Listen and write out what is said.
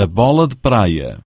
a bola de praia.